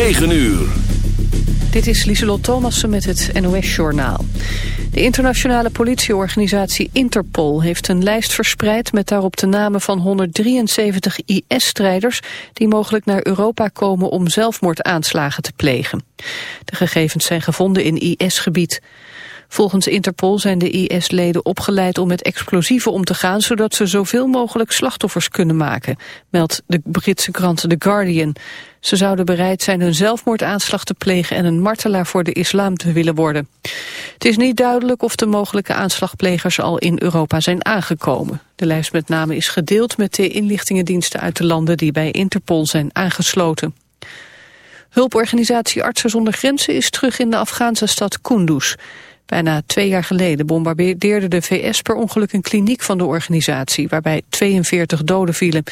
9 uur. Dit is Lieselot Thomassen met het NOS-journaal. De internationale politieorganisatie Interpol heeft een lijst verspreid... met daarop de namen van 173 IS-strijders... die mogelijk naar Europa komen om zelfmoordaanslagen te plegen. De gegevens zijn gevonden in IS-gebied. Volgens Interpol zijn de IS-leden opgeleid om met explosieven om te gaan... zodat ze zoveel mogelijk slachtoffers kunnen maken, meldt de Britse krant The Guardian. Ze zouden bereid zijn een zelfmoordaanslag te plegen... en een martelaar voor de islam te willen worden. Het is niet duidelijk of de mogelijke aanslagplegers al in Europa zijn aangekomen. De lijst met name is gedeeld met de inlichtingendiensten uit de landen... die bij Interpol zijn aangesloten. Hulporganisatie Artsen zonder Grenzen is terug in de Afghaanse stad Kunduz... Bijna twee jaar geleden bombardeerde de VS per ongeluk een kliniek van de organisatie, waarbij 42 doden vielen.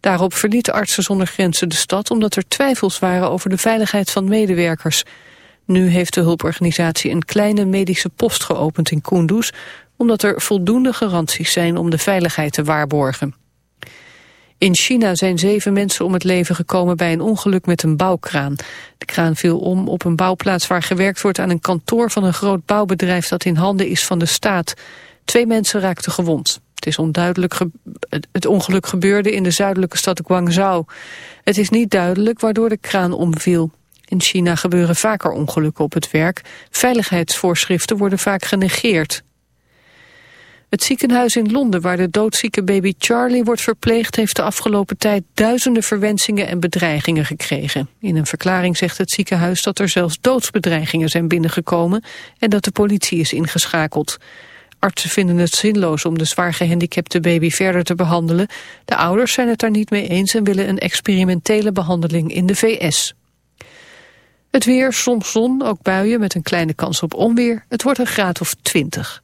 Daarop verlieten artsen zonder grenzen de stad omdat er twijfels waren over de veiligheid van medewerkers. Nu heeft de hulporganisatie een kleine medische post geopend in Kunduz, omdat er voldoende garanties zijn om de veiligheid te waarborgen. In China zijn zeven mensen om het leven gekomen bij een ongeluk met een bouwkraan. De kraan viel om op een bouwplaats waar gewerkt wordt aan een kantoor van een groot bouwbedrijf dat in handen is van de staat. Twee mensen raakten gewond. Het is onduidelijk. Het ongeluk gebeurde in de zuidelijke stad Guangzhou. Het is niet duidelijk waardoor de kraan omviel. In China gebeuren vaker ongelukken op het werk. Veiligheidsvoorschriften worden vaak genegeerd. Het ziekenhuis in Londen waar de doodzieke baby Charlie wordt verpleegd... heeft de afgelopen tijd duizenden verwensingen en bedreigingen gekregen. In een verklaring zegt het ziekenhuis dat er zelfs doodsbedreigingen zijn binnengekomen... en dat de politie is ingeschakeld. Artsen vinden het zinloos om de zwaar gehandicapte baby verder te behandelen. De ouders zijn het daar niet mee eens en willen een experimentele behandeling in de VS. Het weer, soms zon, ook buien met een kleine kans op onweer. Het wordt een graad of 20.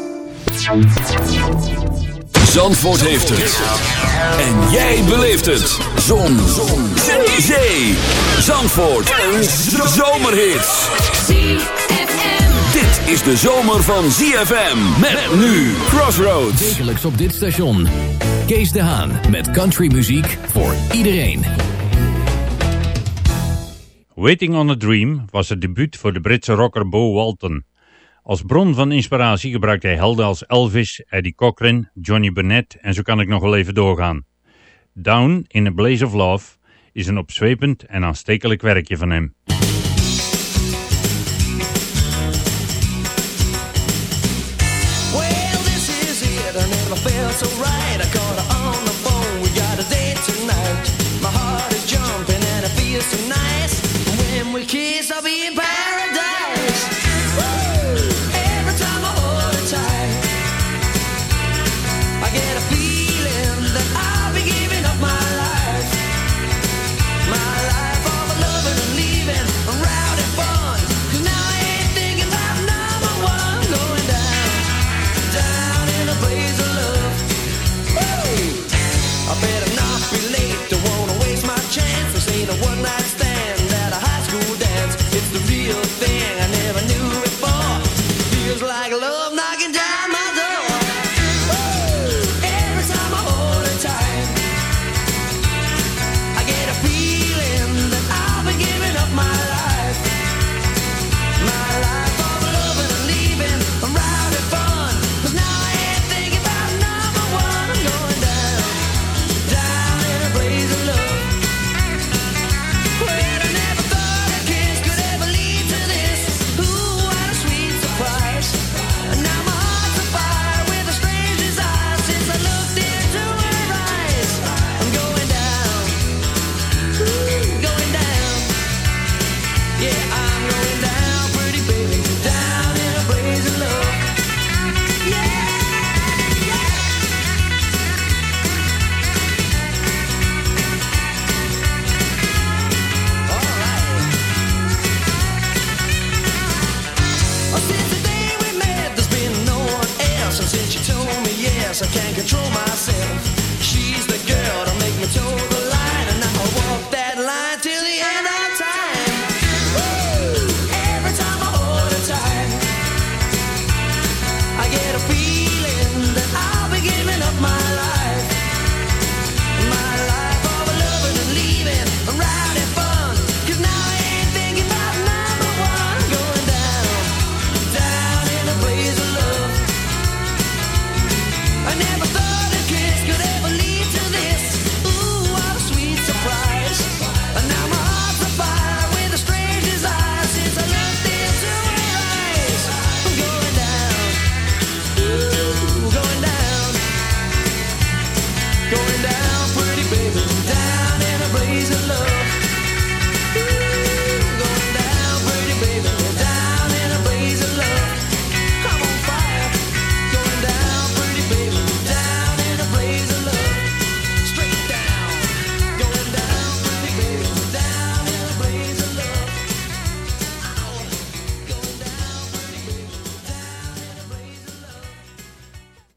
Zandvoort heeft het. En jij beleeft het. Zon. Zon. Zee. Zee. Zandvoort. Een zomerhit. Dit is de zomer van ZFM. Met nu Crossroads. Wekelijks op dit station. Kees de Haan met countrymuziek voor iedereen. Waiting on a Dream was het debuut voor de Britse rocker Bo Walton. Als bron van inspiratie gebruikt hij helden als Elvis, Eddie Cochran, Johnny Burnett en zo kan ik nog wel even doorgaan. Down in a Blaze of Love is een opzwepend en aanstekelijk werkje van hem. Well, this is it. Right. I can't control my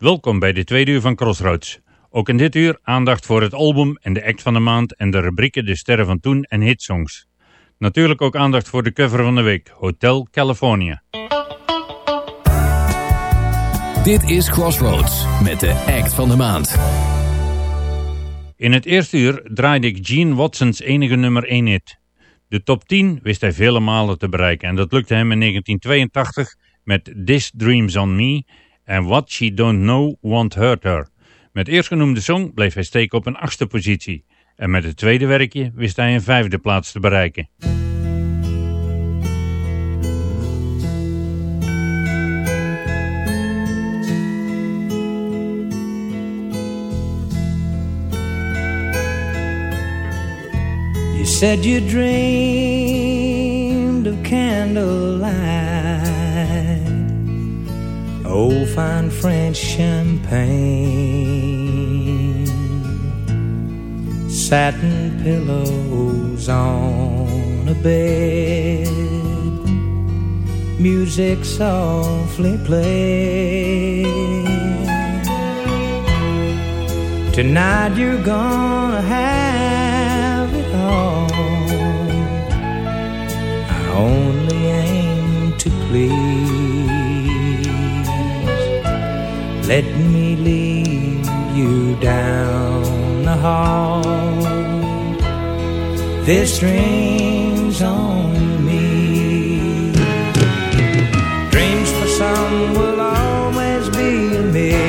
Welkom bij de tweede uur van Crossroads. Ook in dit uur aandacht voor het album en de act van de maand en de rubrieken De Sterren van Toen en Hitsongs. Natuurlijk ook aandacht voor de cover van de week, Hotel California. Dit is Crossroads met de act van de maand. In het eerste uur draaide ik Gene Watsons enige nummer 1 hit. De top 10 wist hij vele malen te bereiken en dat lukte hem in 1982 met This Dreams on Me en What She Don't Know Won't Hurt Her. Met eerstgenoemde song bleef hij steken op een achtste positie en met het tweede werkje wist hij een vijfde plaats te bereiken. You said you dreamed of candlelight, old fine French champagne, satin pillows on a bed, music softly played. Tonight you're gonna have it all. I only aim to please. Let me lead you down the hall. This dream's on me. Dreams for some will always be a mystery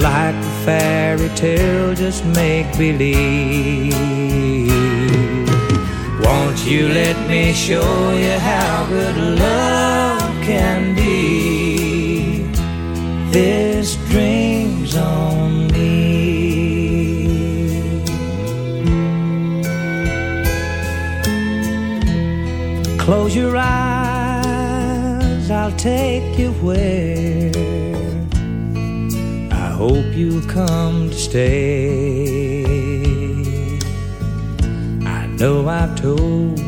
like a fairy tale, just make believe. Won't you let me show you how good love can be? This dream's on me. Close your eyes, I'll take you where I hope you'll come to stay. I know I've told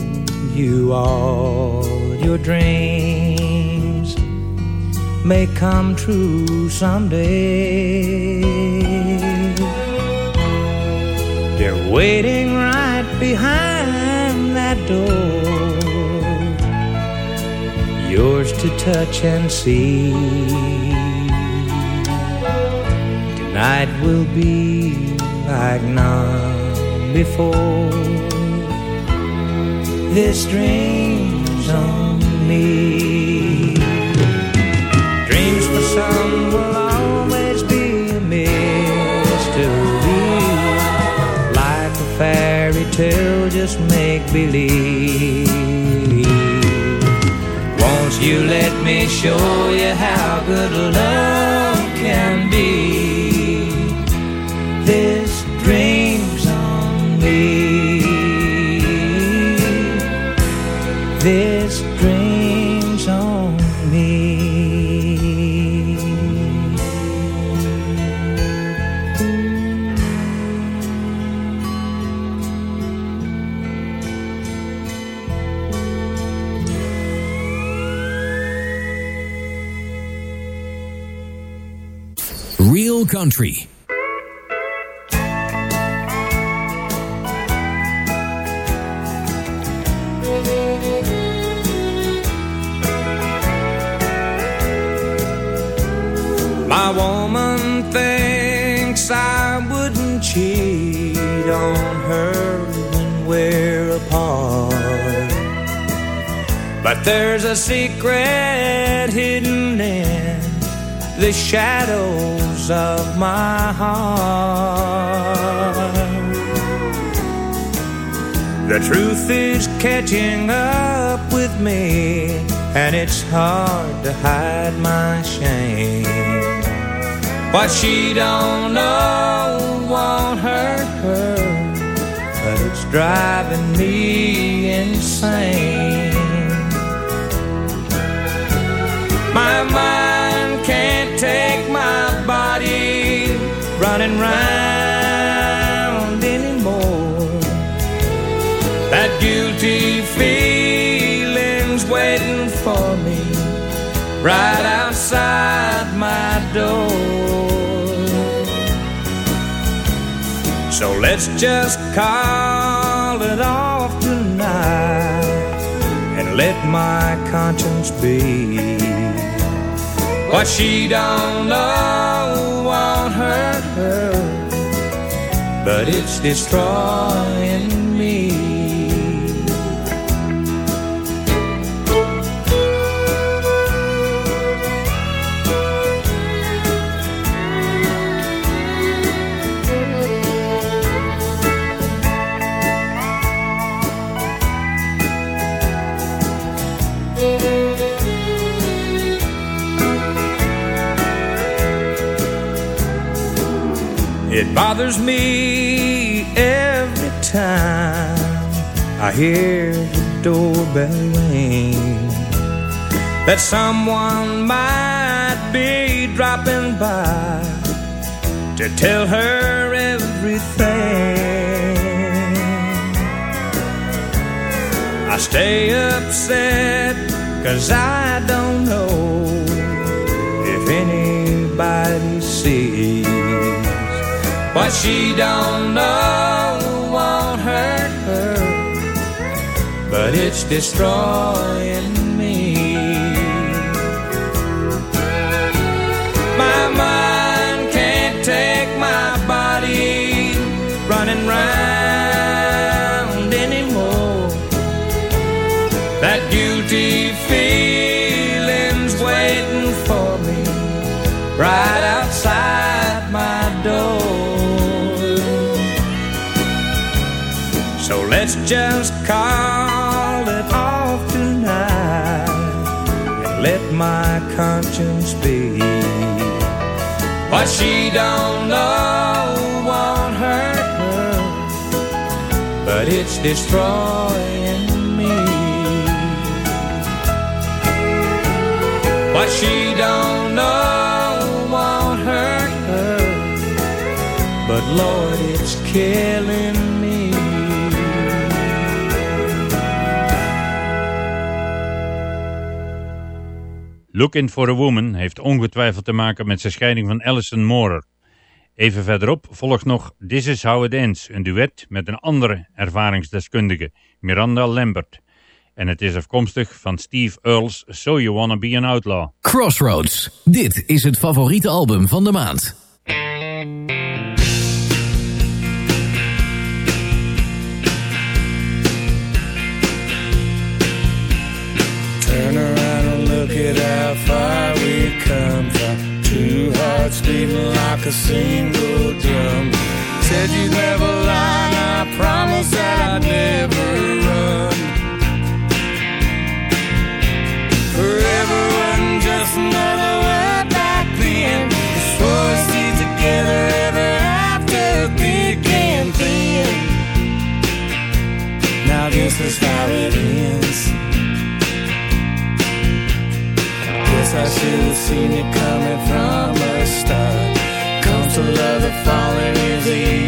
you all your dreams may come true someday. They're waiting right behind that door, yours to touch and see. Tonight will be like none before. This dream's on me. Tale, just make believe. Won't you let me show you how good love can be? Country. My woman thinks I wouldn't cheat on her when we're apart. But there's a secret hidden in the shadows of my heart. The truth is catching up with me, and it's hard to hide my shame. What she don't know won't hurt her, but it's driving me insane. My mind can't take my going round anymore. That guilty feeling's waiting for me right outside my door. So let's just call it off tonight and let my conscience be. What she don't know won't hurt but it's destroying bothers me every time I hear the doorbell ring that someone might be dropping by to tell her everything. I stay upset cause I don't know what she don't know won't hurt her, but it's destroying let's just call it off tonight and let my conscience be. What she don't know won't hurt her, but it's destroying me. What she don't know won't hurt her, but Lord, it's killing me. Looking for a Woman heeft ongetwijfeld te maken met zijn scheiding van Alison Moorer. Even verderop volgt nog This Is How It Ends, een duet met een andere ervaringsdeskundige, Miranda Lambert. En het is afkomstig van Steve Earle's So You Wanna Be an Outlaw. Crossroads. Dit is het favoriete album van de maand. At how far we've come from. Two hearts beating like a single drum. Said you'd never seen it coming from the start. Comes to love, the falling is easy.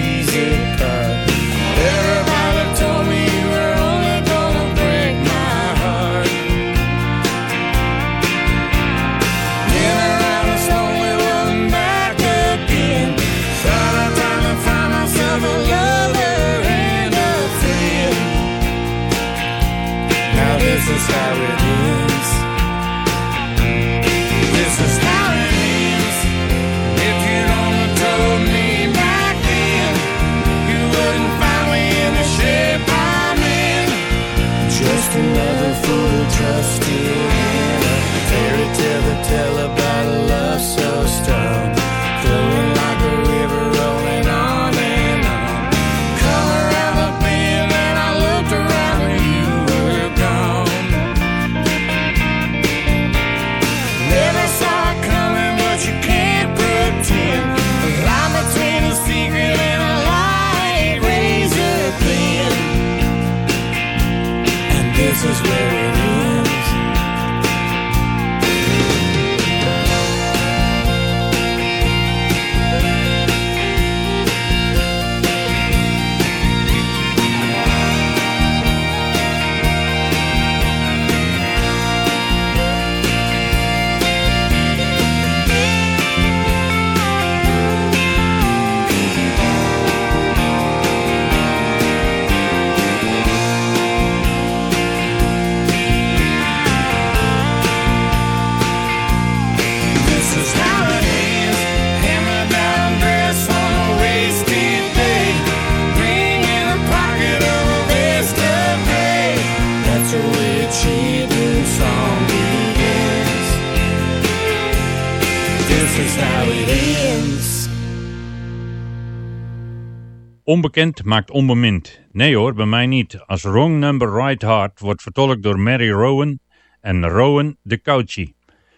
Onbekend maakt onbemind. Nee hoor, bij mij niet. Als Wrong Number Right Heart wordt vertolkt door Mary Rowan en Rowan de Couchy.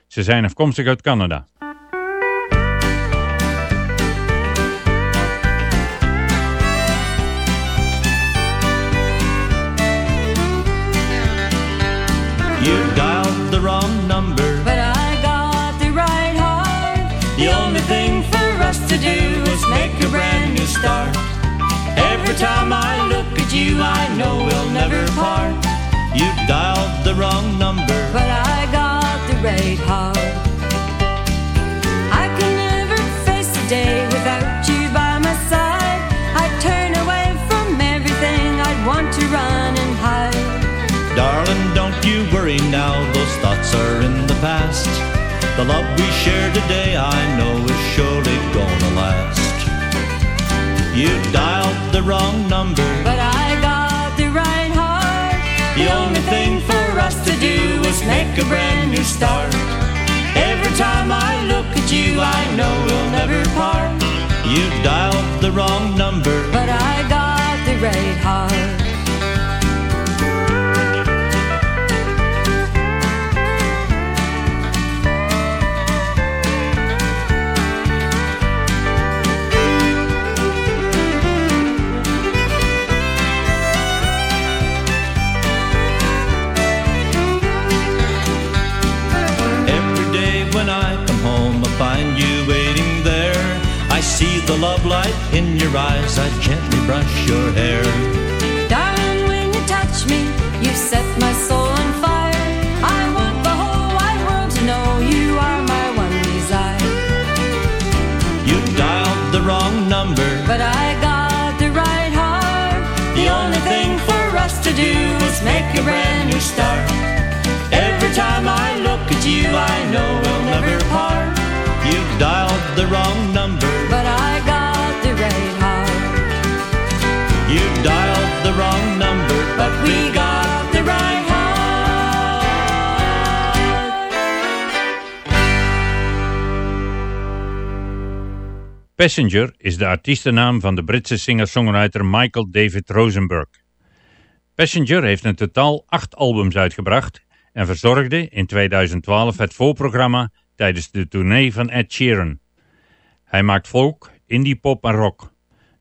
Ze zijn afkomstig uit Canada. You dialed the wrong number. But I got the right heart. The only thing for us to do is make a brand new start. Every time I look at you, I know we'll never part. You dialed the wrong number. But I got the right heart. I can never face a day without you by my side. I'd turn away from everything. I'd want to run and hide. Darling, don't you worry now, those thoughts are in the past. The love we share today, I know is surely gonna last. You dialed the wrong number. But I got the right heart. The only thing for us to do is make a brand new start. Every time I look at you, I know we'll never part. You dialed the wrong number. Light in your eyes, I gently brush your hair. Darling, when you touch me, you set my soul on fire. I want the whole wide world to know you are my one desire. You dialed the wrong number. But I got the right heart. The only thing for us to do is make a brand new start. Every time I look at you, I know we'll never part. You've dialed the wrong number. Passenger is de artiestennaam van de Britse singer-songwriter Michael David Rosenberg. Passenger heeft in totaal acht albums uitgebracht en verzorgde in 2012 het voorprogramma tijdens de tournee van Ed Sheeran. Hij maakt folk, indie pop en rock.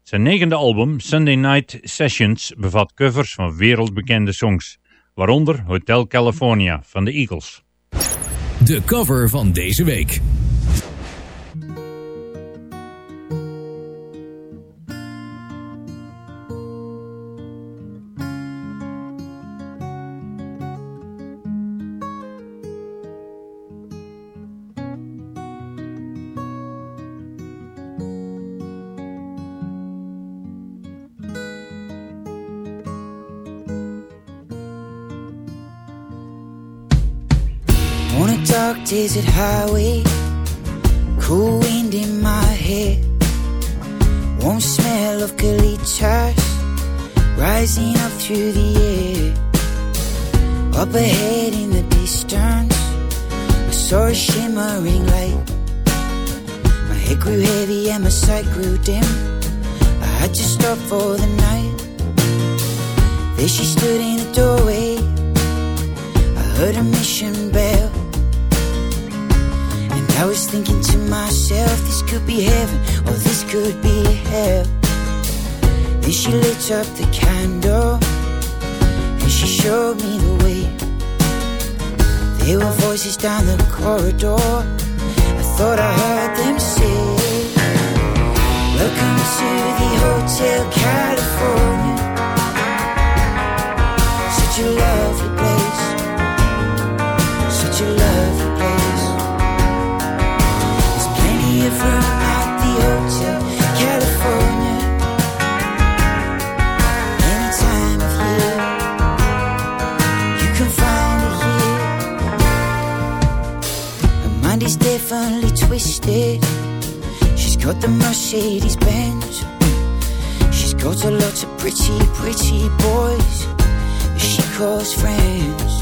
Zijn negende album, Sunday Night Sessions, bevat covers van wereldbekende songs, waaronder Hotel California van de Eagles. De cover van deze week. Dark desert highway, cool wind in my hair, warm smell of colitas rising up through the air. Up ahead in the distance, I saw a shimmering light. My head grew heavy and my sight grew dim. I had to stop for the night. There she stood in the doorway. I heard a mission bell. I was thinking to myself, this could be heaven or this could be hell. Then she lit up the candle and she showed me the way. There were voices down the corridor. I thought I heard them say, Welcome to the Hotel California. Such a lovely mind twisted. She's got the Mercedes Benz. She's got a lot of pretty, pretty boys she calls friends.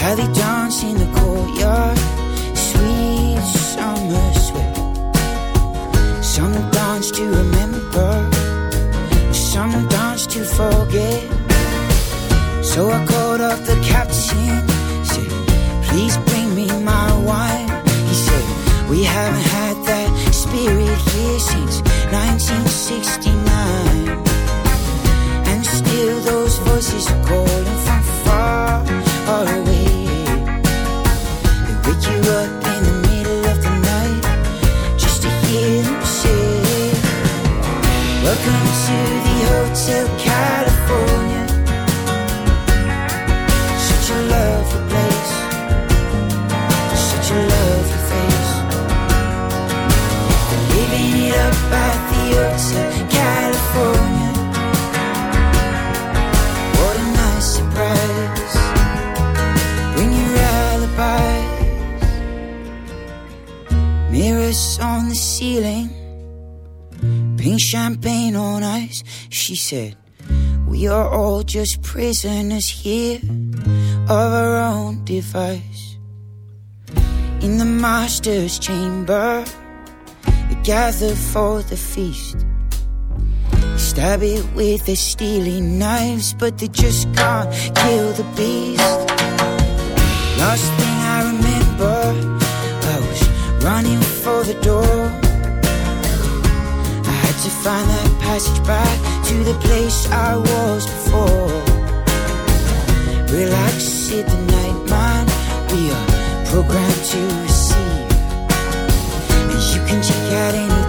How they dance in the courtyard, sweet summer sweat. Some dance to remember, said, We are all just prisoners here of our own device. In the master's chamber, they gather for the feast. They stab it with their stealing knives, but they just can't kill the beast. Last thing I remember, I was running for the door. I had to find that passage back to the place I was before. Relax, sit the night, man. We are programmed to receive. And you can check out any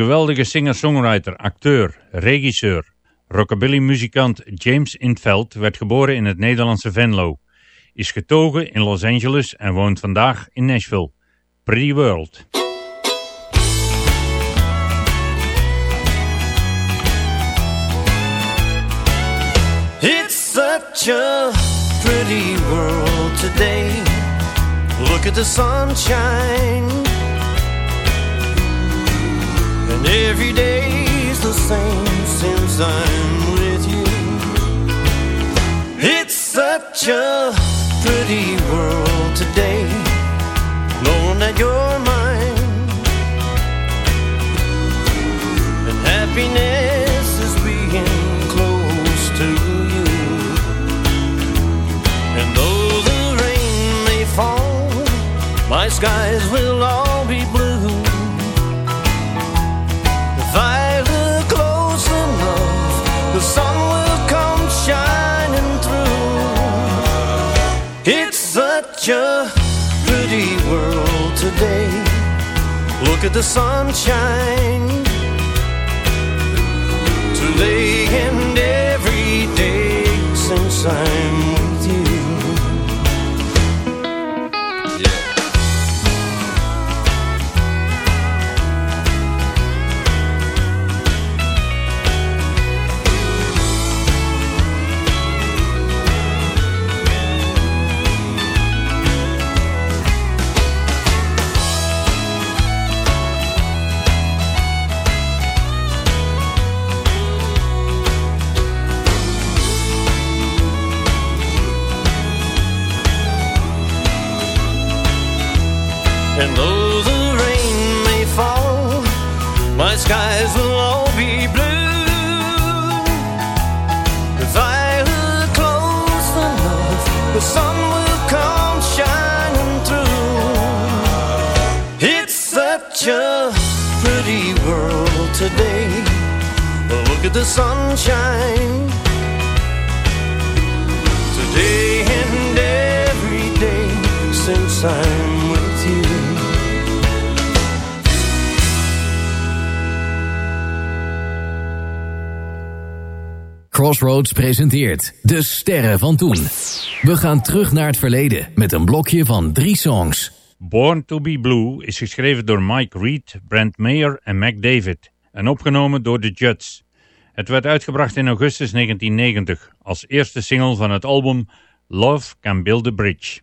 geweldige singer-songwriter, acteur, regisseur, rockabilly-muzikant James Intveld werd geboren in het Nederlandse Venlo, is getogen in Los Angeles en woont vandaag in Nashville. Pretty World. It's such a pretty world today. Look at the sunshine. And every day's the same since I'm with you. It's such a pretty world today. Knowing that you're mine. And happiness is being close to you. And though the rain may fall, my skies will all such a pretty world today. Look at the sunshine. Today and every day since I'm the sunshine. Today and cause I'm with you. Crossroads presenteert De Sterren van Toen. We gaan terug naar het verleden met een blokje van drie songs. Born to be Blue is geschreven door Mike Reed, Brent Mayer en Mac David en opgenomen door The Judds. Het werd uitgebracht in augustus 1990 als eerste single van het album Love Can Build a Bridge.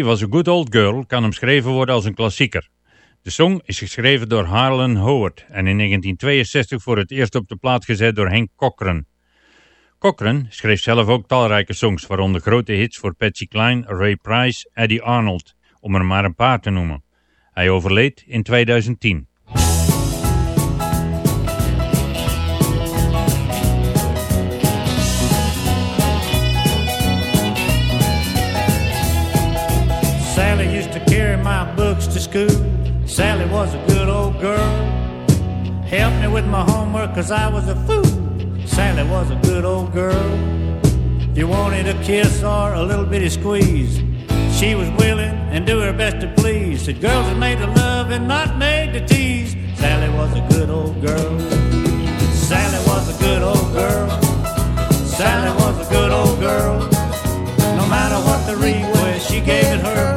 Was a Good Old Girl kan omschreven worden als een klassieker. De song is geschreven door Harlan Howard en in 1962 voor het eerst op de plaat gezet door Hank Cochran. Cochran schreef zelf ook talrijke songs, waaronder grote hits voor Patsy Cline, Ray Price, Eddie Arnold, om er maar een paar te noemen. Hij overleed in 2010. Books to school. Sally was a good old girl. Helped me with my homework cause I was a fool. Sally was a good old girl. If you wanted a kiss or a little bitty squeeze, she was willing and do her best to please. Said girls are made to love and not made to tease. Sally was a good old girl. Sally was a good old girl. Sally was a good old girl. No matter what the request, she gave it her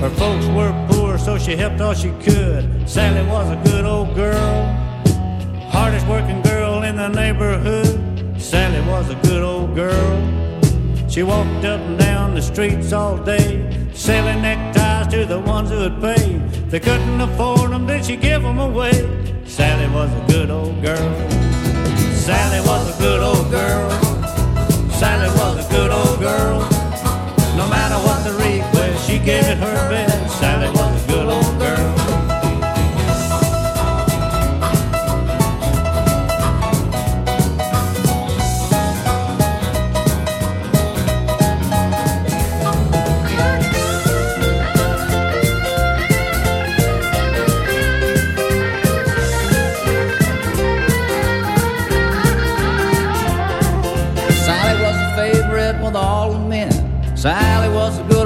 Her folks were poor, so she helped all she could. Sally was a good old girl. Hardest working girl in the neighborhood. Sally was a good old girl. She walked up and down the streets all day, selling neckties to the ones who would pay. They couldn't afford them, then she give them away. Sally was a good old girl. Sally was a good old girl. Sally was a good old girl. No matter what she gave it her best. Sally was a good old girl. Sally was a favorite with all the men. Sally was a good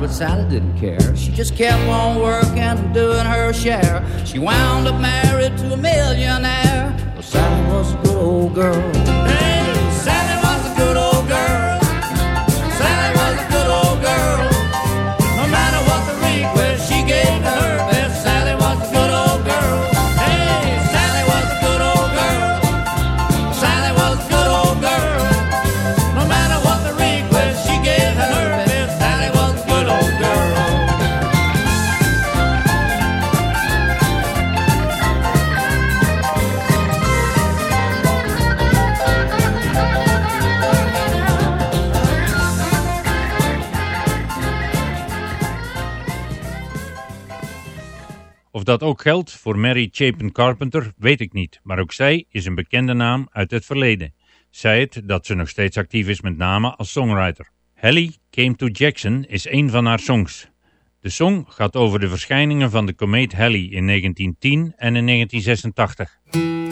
but Sally didn't care. She just kept on working and doing her share. She wound up married to a millionaire. But Sally was a good old girl. Hey, dat ook geldt voor Mary Chapin Carpenter, weet ik niet, maar ook zij is een bekende naam uit het verleden. Zij het dat ze nog steeds actief is met name als songwriter. Hallie Came to Jackson is een van haar songs. De song gaat over de verschijningen van de komeet Halley in 1910 en in 1986.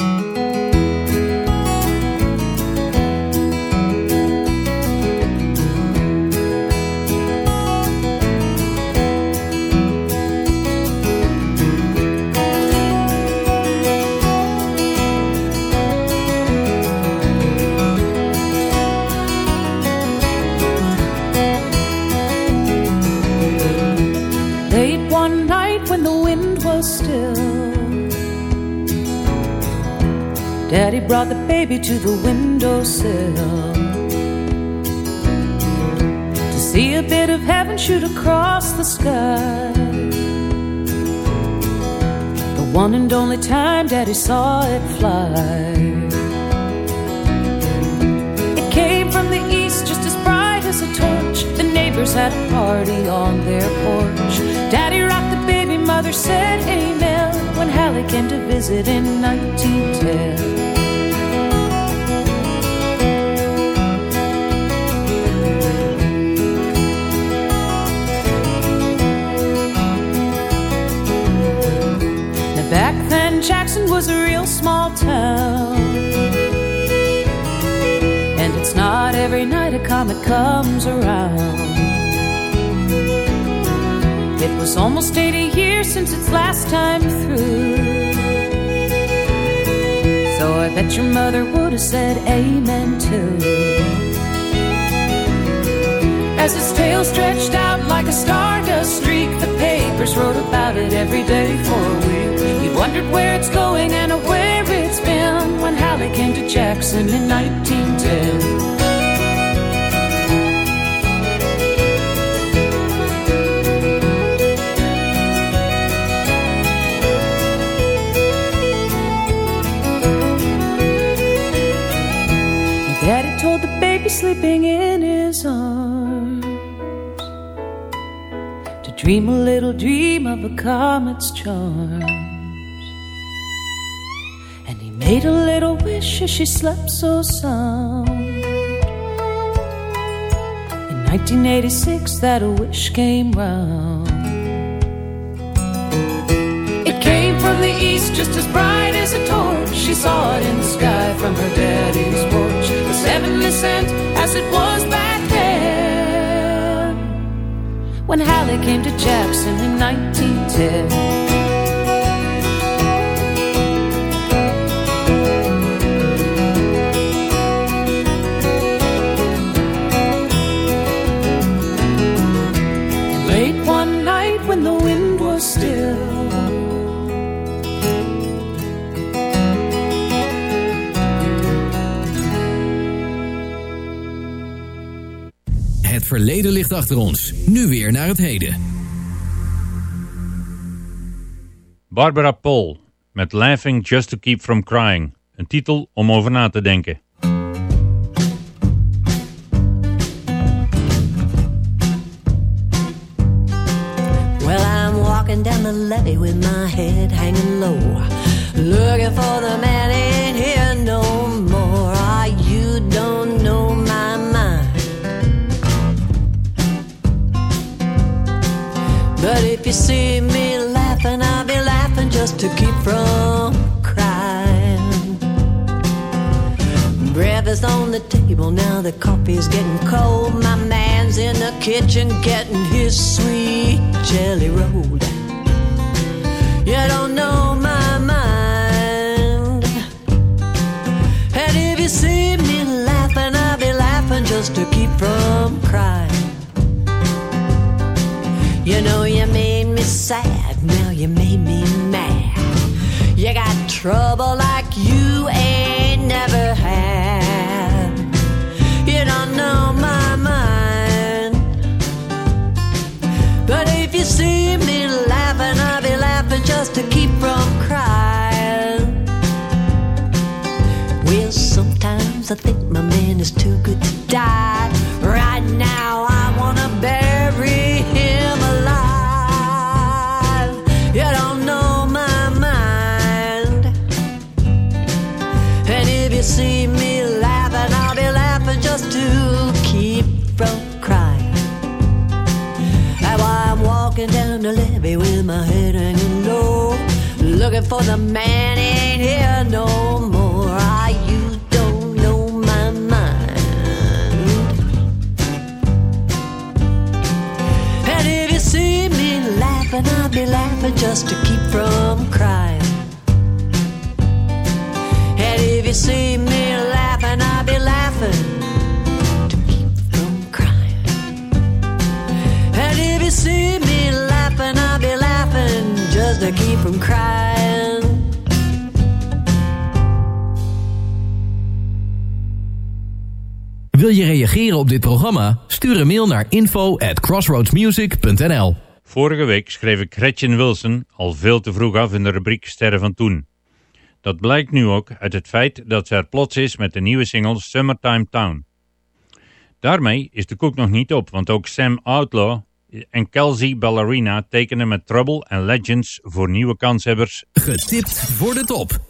Daddy brought the baby to the windowsill to see a bit of heaven shoot across the sky. The one and only time Daddy saw it fly. It came from the east just as bright as a torch. The neighbors had a party on their porch. Daddy rocked the baby, mother said amen when Halley came to visit in 1910. Then, Jackson was a real small town. And it's not every night a comet comes around. It was almost 80 years since its last time through. So I bet your mother would have said amen too. As its tail stretched out like a stardust papers wrote about it every day for a week. You wondered where it's going and where it's been when Halley came to Jackson in 1910. Daddy told the baby sleeping in his arms dream a little dream of a comet's charms. And he made a little wish as she slept so sound. In 1986, that a wish came round. When Halley came to Jackson in 1910. Verleden ligt achter ons. Nu weer naar het heden. Barbara Paul met Laughing Just to Keep From Crying. Een titel om over na te denken. Well, I'm walking down the levee with my head hanging low. Looking for the to keep from crying. Breakfast on the table, now the coffee's getting cold. My man's in the kitchen getting his sweet jelly rolled. You don't know my mind. And if you see me laughing, I'll be laughing just to keep from crying. You know you made me sad, now you made me mad. You got trouble like you ain't never had. You don't know my mind. But if you see me laughing, I'll be laughing just to keep from crying. Well, sometimes I think my man is too good for the man ain't here no more. Ah, you don't know my mind. And if you see me laughing, I'll be laughing just to keep from crying. And if you see me laughing, I'll be laughing to keep from crying. And if you see me laughing, I'll be laughing just to keep from crying. Wil je reageren op dit programma? Stuur een mail naar info at crossroadsmusic.nl Vorige week schreef ik Gretchen Wilson al veel te vroeg af in de rubriek Sterren van Toen. Dat blijkt nu ook uit het feit dat ze er plots is met de nieuwe single Summertime Town. Daarmee is de koek nog niet op, want ook Sam Outlaw en Kelsey Ballerina tekenen met Trouble en Legends voor nieuwe kanshebbers. Getipt voor de top.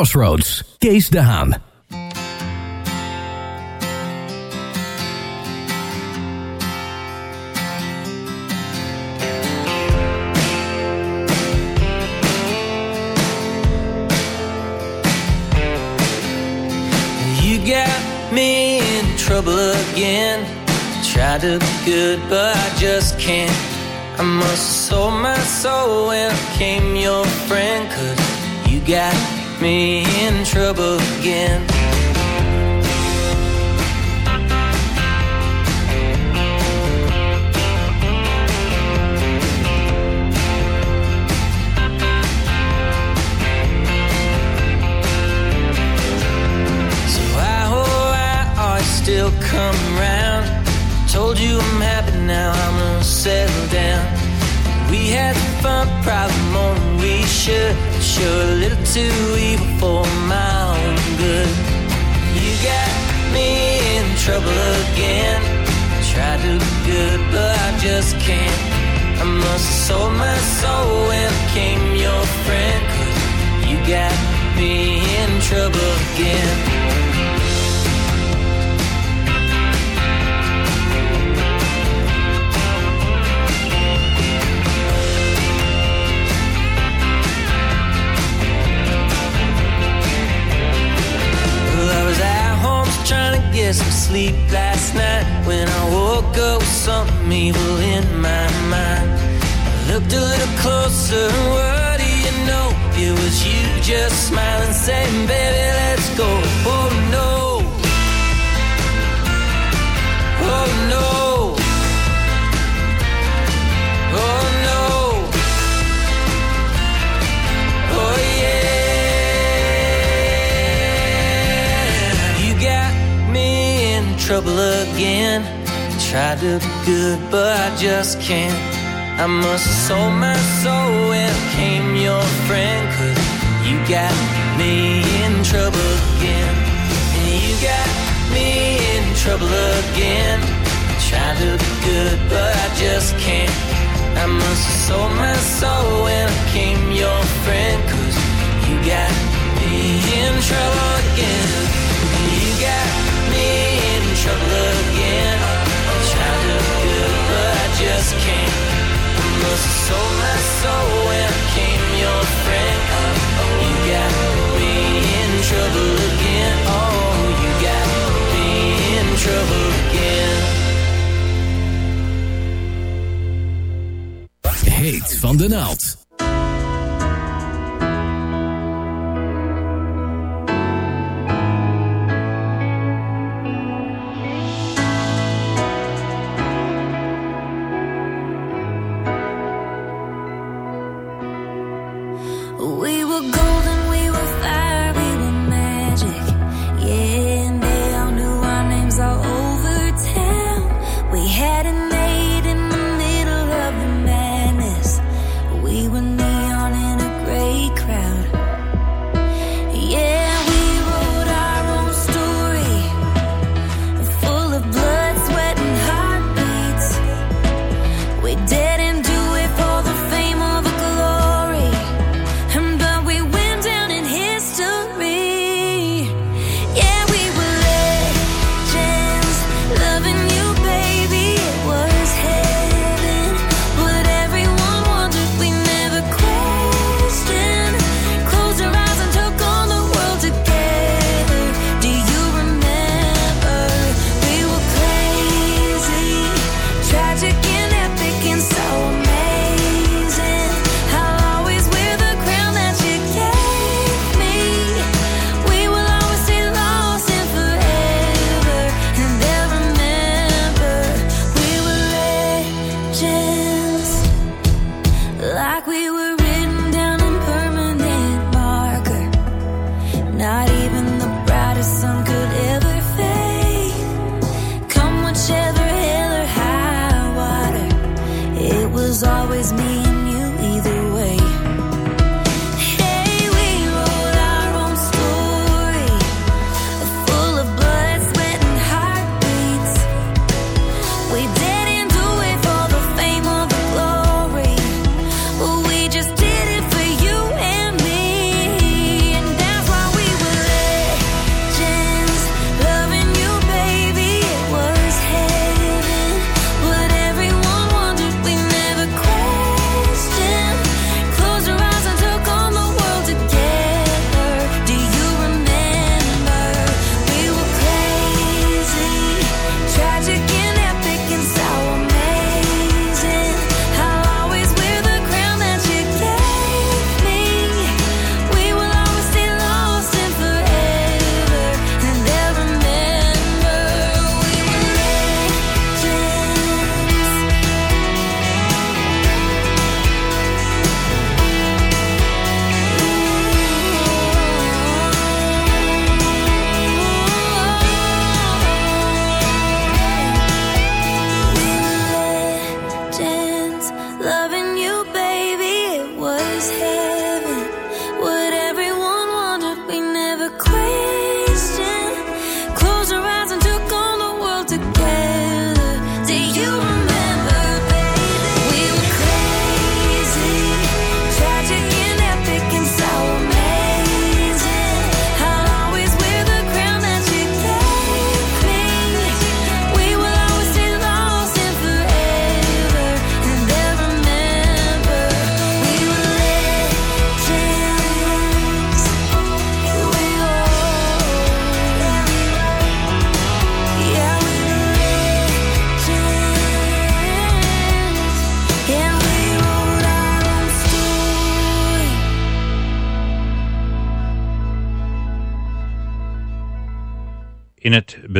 Crossroads, Kees de Haan. You got me in trouble again. Try to be good, but I just can't. I must have sold my soul when I became your friend. Cause you got me in trouble again. Oh, still come around? Told you I'm happy now, I'm gonna settle down. We had some fun, probably more oh, than we should. Sure, a little too trouble again. Try to be good, but I just can't. I must have sold my soul I became your friend. You got me in trouble again. Sleep last night when I woke up with something evil in my mind. I looked a little closer, and what do you know? It was you just smiling, saying, Baby, trouble again. Tried to be good, but I just can't. I must have sold my soul I became your friend. Cause you got me in trouble again. And you got me in trouble again. Tried to be good, but I just can't. I must have sold my soul I became your friend. Cause you got me in trouble again. Trouble again. Tried to good, but I just can't. I must have sold my soul when I became your friend. Oh, you got me in trouble again. Oh, you got me in trouble again. Heet van de naald.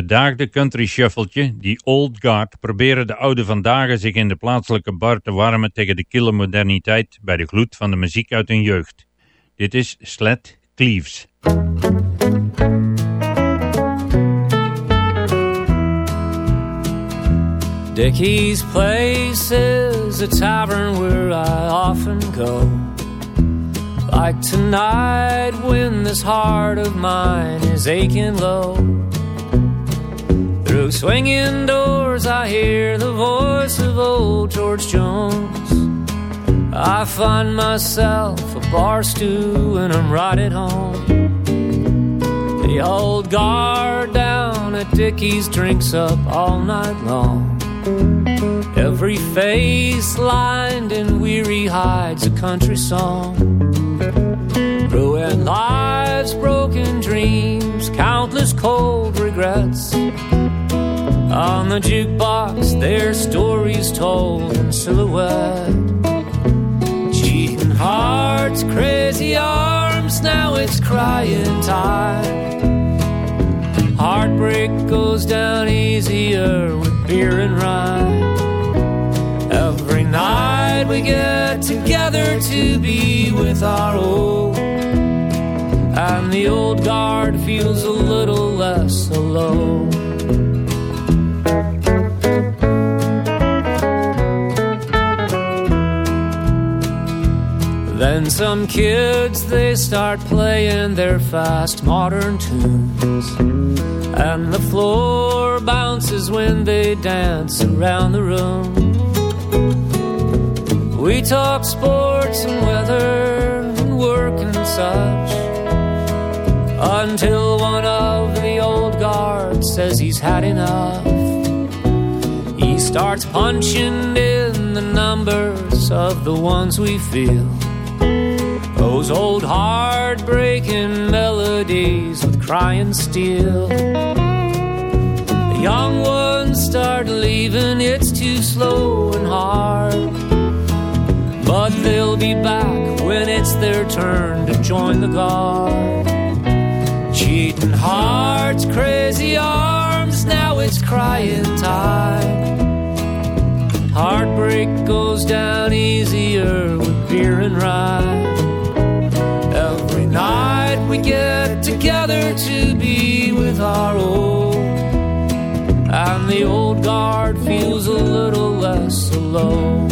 Bedaagde country shuffletje, die Old Guard, proberen de oude vandaag zich in de plaatselijke bar te warmen tegen de kille moderniteit bij de gloed van de muziek uit hun jeugd. Dit is Sled Cleaves. Dickie's Place is a tavern where I often go. Like tonight when this heart of mine is aching low. Through swinging doors I hear the voice of old George Jones. I find myself a bar stool and I'm right at home. The old guard down at Dickie's drinks up all night long. Every face lined in weary hides a country song. Ruined lives, broken dreams, countless cold regrets. On the jukebox, their stories told in silhouette. Cheating hearts, crazy arms, now it's crying time. Heartbreak goes down easier with beer and rye. Every night we get together to be with our old. And the old guard feels a little less alone. Some kids they start playing their fast modern tunes. And the floor bounces when they dance around the room. We talk sports and weather and work and such. Until one of the old guards says he's had enough. He starts punching in the numbers of the ones we feel. Those old heartbreaking melodies with crying steel. The young ones start leaving, it's too slow and hard. But they'll be back when it's their turn to join the guard. Cheating hearts, crazy arms, now it's crying time. Heartbreak goes down easier with beer and rye. Together to be with our old. And the old guard feels a little less alone.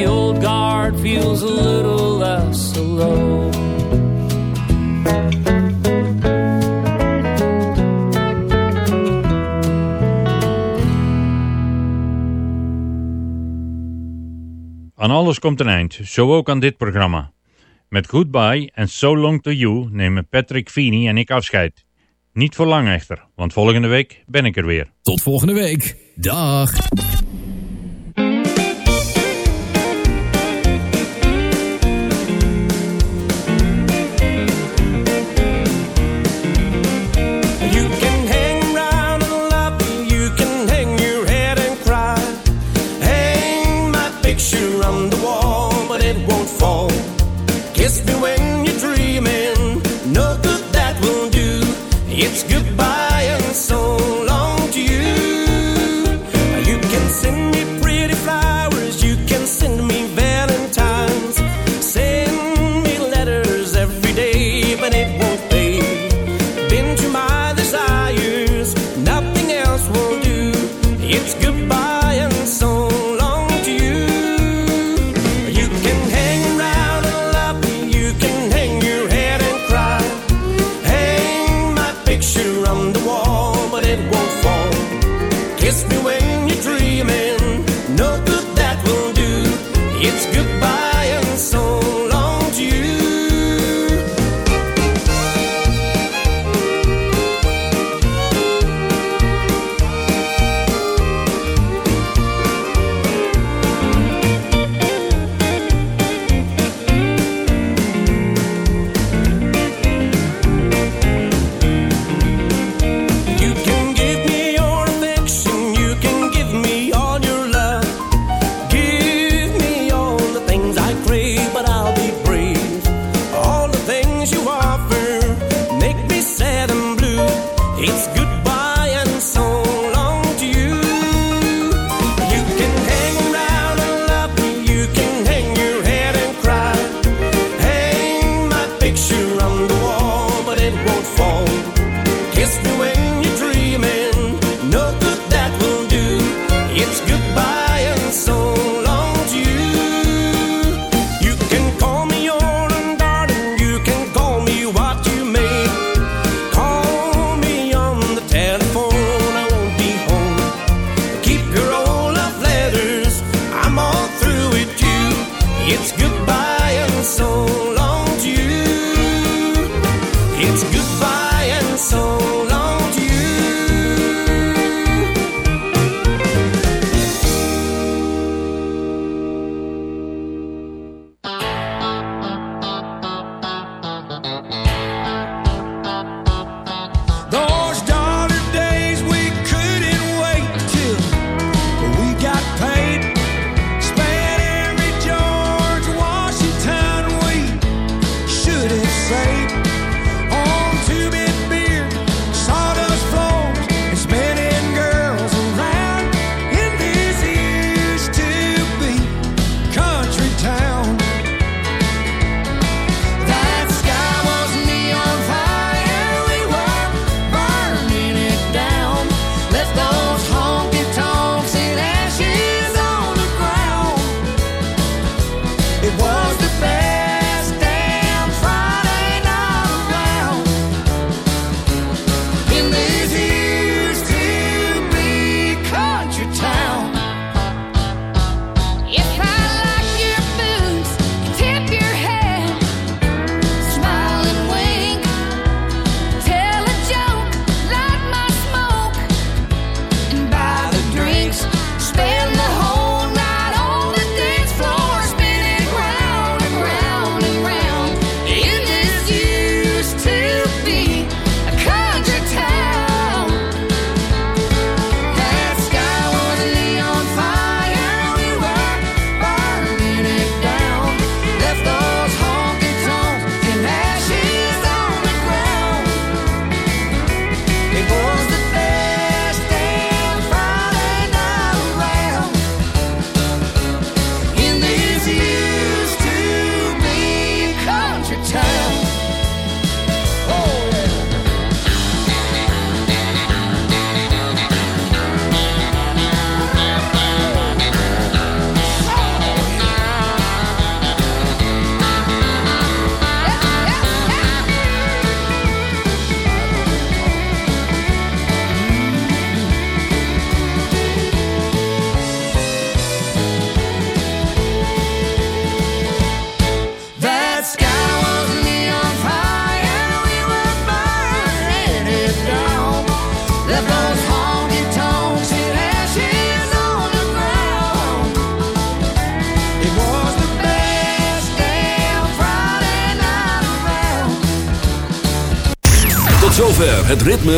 The old guard feels a little less alone. Aan alles komt een eind, zo ook aan dit programma. Met Goodbye en So Long To You nemen Patrick Feeney en ik afscheid. Niet voor lang echter, want volgende week ben ik er weer. Tot volgende week. Dag. It's goodbye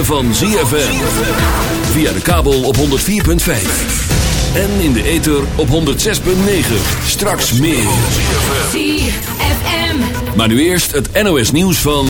van ZFM. Via de kabel op 104.5. En in de ether op 106.9. Straks meer. ZFM. Maar nu eerst het NOS nieuws van...